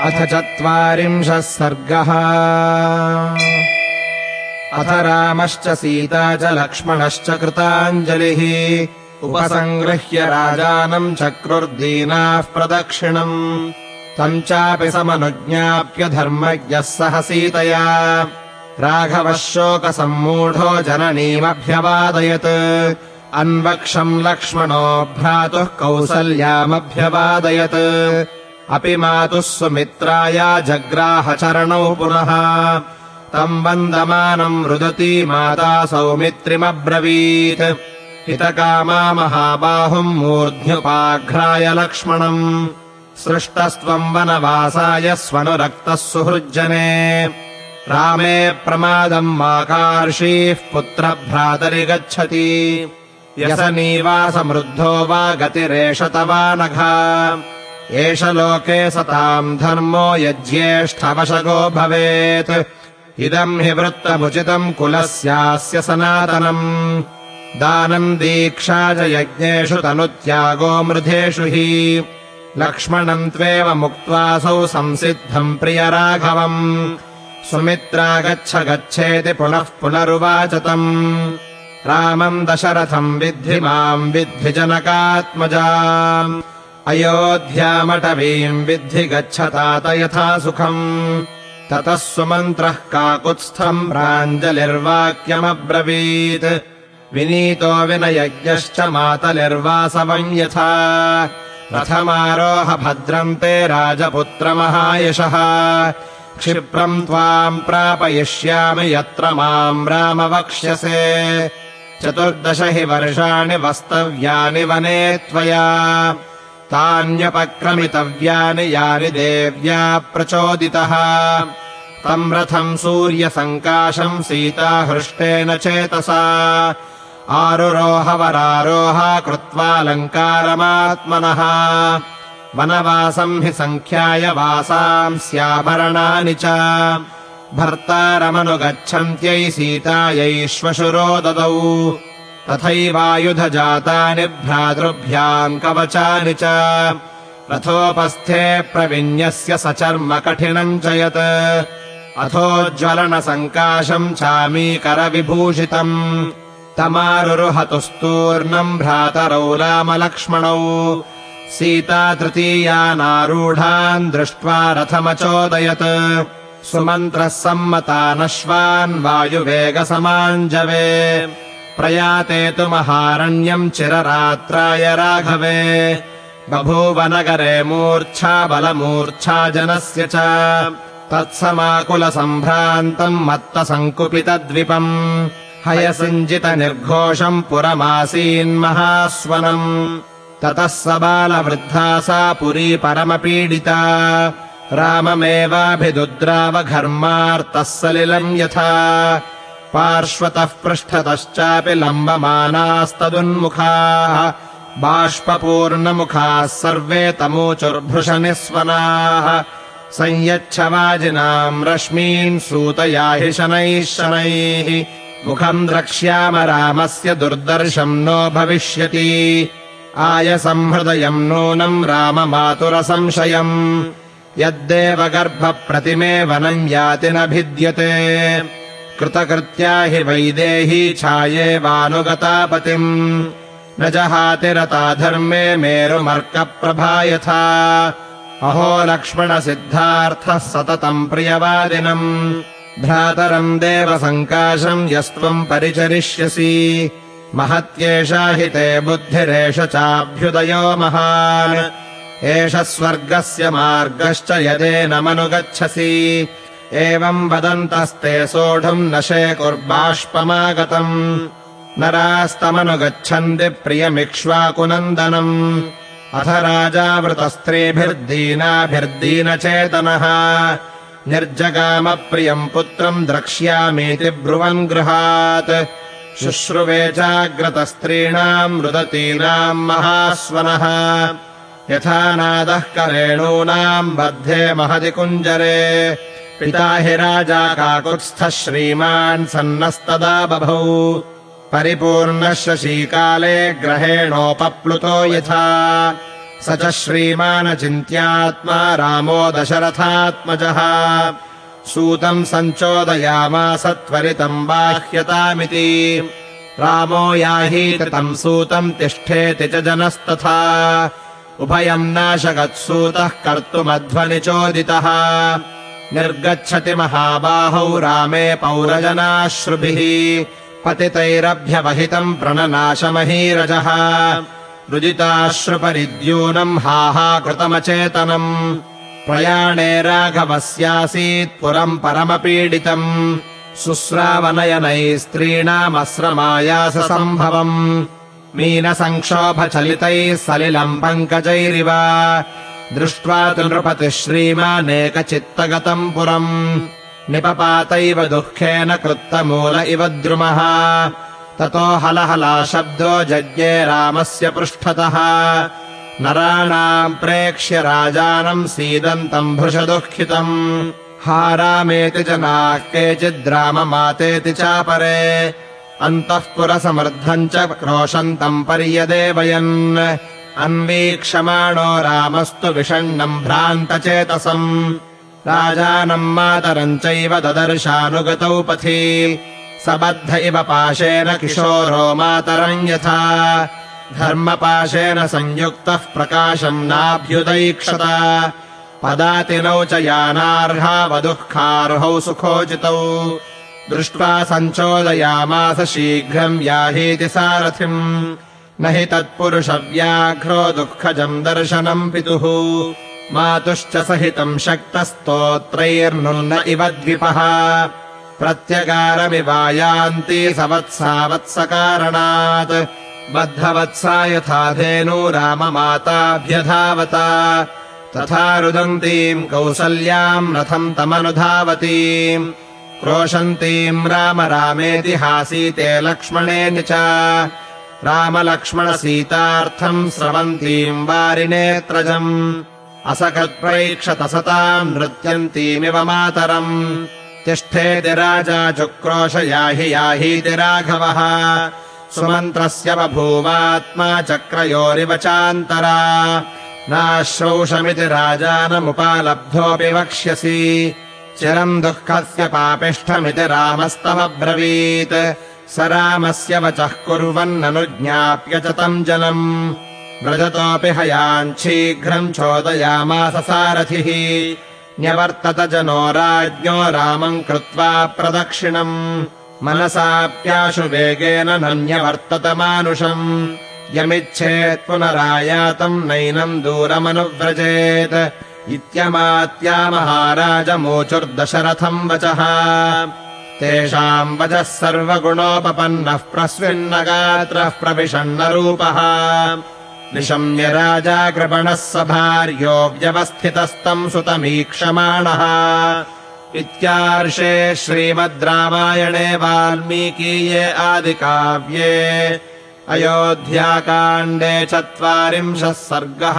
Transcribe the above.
अथ चत्वारिंशः सर्गः। अथ रामश्च सीता च लक्ष्मणश्च कृताञ्जलिः। उपसङ्गृह्य राजानम् चक्रुर्दीनाः प्रदक्षिणम्। तम् चापि समनुज्ञाप्य धर्मज्ञः सह सीतया। राघवः शोकसम्मूढो जननीमभ्यवादयत्। अन्वक्षम् लक्ष्मणो भ्रातुः कौसल्यामभ्यवादयत् अपि मातुः सुमित्राया जग्राहचरणौ पुनः। तम् वन्दमानम् रुदती माता सौमित्रिमब्रवीत्। हितकामा महाबाहुम् मूर्ध्युपाघ्राय लक्ष्मणम् सृष्टस्त्वम् वनवासाय स्वनुरक्तः सुहृज्जने। रामे प्रमादम् माकार्षीः पुत्रभ्रातरि गच्छति व्यसनीवासमृद्धो वा गतिरेष तवानघा एष लोके सताम् धर्मो यज्ञेष्ठवशगो भवेत्। इदम् हि वृत्तमुचितम् कुलस्यास्य सनातनम्। दानम् दीक्षा च यज्ञेषु तनुत्यागो मृधेषु हि। लक्ष्मणम् त्वेव मुक्त्वासौ संसिद्धम् प्रियराघवम्। सुमित्रा गच्छ गच्छेति पुनः पुनरुवाच तम् रामम् दशरथम् विद्धि माम् विद्धि जनकात्मजाम् अयोध्यामटवीम् विद्धि गच्छतात यथा सुखम्। ततः सुमन्त्रः काकुत्स्थम् प्राञ्जलिर्वाक्यमब्रवीत्। विनीतो विनयज्ञश्च मातलिर्वासवम् यथा। रथमारोह भद्रम् ते राजपुत्रमहायशः। क्षिप्रम् त्वाम् प्रापयिष्यामि यत्र माम् राम वक्ष्यसे चतुर्दश हि वर्षाणि वस्तव्यानि वने त्वया तान्यपक्रमितव्यानि यानि देव्या प्रचोदितः। तम् रथम् सूर्यसङ्काशम् सीता हृष्टेन चेतसा। आरुरोहवरारोह कृत्वालङ्कारमात्मनः। वनवासम् हि सङ्ख्याय वासांस्याभरणानि च। भर्तारमनुगच्छन्त्यै सीतायै श्वशुरो ददौ तथैवायुधजातानि भ्रातृभ्याम् कवचानि च। रथोपस्थे प्रविन्यस्य सचर्म कठिनम् च यत्। अथोज्ज्वलनसङ्काशम् चामीकरविभूषितम्। तमारुरुहतुस्तूर्णम् भ्रातरौ रामलक्ष्मणौ। सीता तृतीयानारूढान् दृष्ट्वा रथमचोदयत्। सुमन्त्रः सम्मतानश्वान् वायुवेगसमाञ्जवे प्रयाते तु महारण्यम् चिररात्राय राघवे। बभूवनगरे मूर्च्छा बलमूर्च्छा जनस्य च। तत्समाकुलसम्भ्रान्तम् मत्तसङ्कुपितद्विपम्। हयसिञ्जितनिर्घोषम् पुरमासीन्महास्वनम् ततः स बालवृद्धा सा पुरी परमपीडिता। राममेवाभिदुद्रावघर्मार्तः सलिलम् यथा पार्श्वतः पृष्ठतश्चापि लम्बमानास्तदुन्मुखाः बाष्पपूर्णमुखाः सर्वे तमूचुर्भृशनिस्वनाः। संयच्छवाजिनाम् रश्मीन् सूतया हि शनैः शनैः मुखम् द्रक्ष्याम रामस्य दुर्दर्शम् नो भविष्यति। आयसंहृदयम् नूनम् राममातुरसंशयम्। यद्देवगर्भप्रतिमे वनम् याति न भिद्यते कृतकृत्या हि वैदेही छायेवानुगतापतिम् न जहातिरता धर्मे मेरुमर्कप्रभा यथा। अहो लक्ष्मणसिद्धार्थः सततम् प्रियवादिनम्। भ्रातरम् देवसङ्काशम् यस्त्वम् परिचरिष्यसि। महत्येषा हि ते बुद्धिरेष चाभ्युदयो महान्। एष स्वर्गस्य मार्गश्च यदेनमनुगच्छसि एवम् वदन्तस्ते सोढुम् न शेकुर्बाष्पमागतम् नरास्तमनुगच्छन्ति प्रियमिक्ष्वाकुनन्दनम्। अथ राजावृतस्त्रीभिर्दीनाभिर्दीनचेतनः। निर्जगामप्रियम् पुत्रम् द्रक्ष्यामीति ब्रुवन् गृहात्। शुश्रुवे चाग्रतस्त्रीणाम् रुदतीनाम् महास्वनः। यथा नादः करेणूनाम् बद्धे महति कुञ्जरे पिता हि राजा काकुत्स्थः श्रीमान् सन्नस्तदा बभौ। परिपूर्णः शशीकाले ग्रहेणोपप्लुतो यथा। स च श्रीमानचिन्त्यात्मा रामो दशरथात्मजः। सूतम् सञ्चोदयामास त्वरितम् बाह्यतामिति। रामो याहीति तम् सूतम् तिष्ठेति च जनस्तथा। उभयम् नाशगत्सूतः कर्तुमध्वनिचोदितः निर्गच्छति महाबाहौ रामे पौरजनाश्रुभिः। पतितैरभ्यवहितम् प्रणनाशमहीरजः। रुदिताश्रुपरिद्यूनम् हाहा कृतमचेतनम् प्रयाणे राघवस्यासीत् पुरम् परमपीडितम्। शुश्रावनयनैः स्त्रीणामस्रमायास सम्भवम् मीनसङ्क्षोभचलितैः सलिलम् पङ्कजैरिव दृष्ट्वा तु नृपतिः श्रीमानेकचित्तगतम् पुरम्। निपपातैव दुःखेन कृत्तमूल इव द्रुमः। ततो हलहला शब्दो जज्ञे रामस्य पृष्ठतः। नराणाम् प्रेक्ष्य राजानम् सीदन्तम् भृशदुःखितम्। हारामेति जनाः केचिद्राममातेति चापरे। अन्तःपुरसमृद्धम् च क्रोशन्तम् पर्यदेवयन् अन्वीक्षमाणो रामस्तु विषण्णम् भ्रान्तचेतसम्। राजानम् मातरम् चैव ददर्शानुगतौ पथि। सबद्ध इव पाशेन किशोरो मातरम् यथा। धर्मपाशेन संयुक्तः प्रकाशम् नाभ्युदैक्षत पदातिनौ च यानार्हावदुःखार्हौ सुखोचितौ। दृष्ट्वा सञ्चोदयामास शीघ्रम् याहीति सारथिम् न हि तत्पुरुषव्याघ्रो दुःखजम् दर्शनम् पितुः। मातुश्च सहितम् शक्तस्तोत्रैर्नुन्न इव द्विपः। प्रत्यगारमिवायान्ति सवत्सावत्सकारणात्। बद्धवत्सा यथा धेनु राममाताभ्यधावता तथा रुदन्तीम् कौसल्याम् रथम् तमनुधावतीम्। क्रोशन्तीम् राम रामेतिहासीते लक्ष्मणेन च रामलक्ष्मणसीतार्थम् स्रवन्तीम् वारिनेत्रजम् असकृत्प्रैक्षत सताम् नृत्यन्तीमिव मातरम्। तिष्ठेति राजा चुक्रोश याहि याहीति राघवः। सुमन्त्रस्य बभूवात्मा चक्रयोरिव चान्तरा। नाश्रौषमिति राजानमुपालब्धोऽपि वक्ष्यसि। चिरम् दुःखस्य पापिष्ठमिति रामस्तमब्रवीत् स रामस्य वचः कुर्वन्ननुज्ञाप्य च तम् जनम्। व्रजतोऽपि हयाञ्शीघ्रम् चोदयामास सारथिः। न्यवर्तत जनो राज्ञो रामम् कृत्वा प्रदक्षिणम्। मनसाप्याशु वेगेन नन्यवर्तत मानुषम्। यमिच्छेत् पुनरायातम् नैनम् दूरमनुव्रजेत्। इत्यमात्या महाराजमोचुर्दशरथम् वचः तेषाम् वचः सर्वगुणोपपन्नः प्रस्विन्नगात्रः प्रविशन्नरूपः निशम्य राजा कृपणः स भार्यो व्यवस्थितस्तम् सुतमीक्षमाणः। इत्यार्षे श्रीमद् रामायणे वाल्मीकीये आदिकाव्ये। अयोध्याकाण्डे चत्वारिंशः सर्गः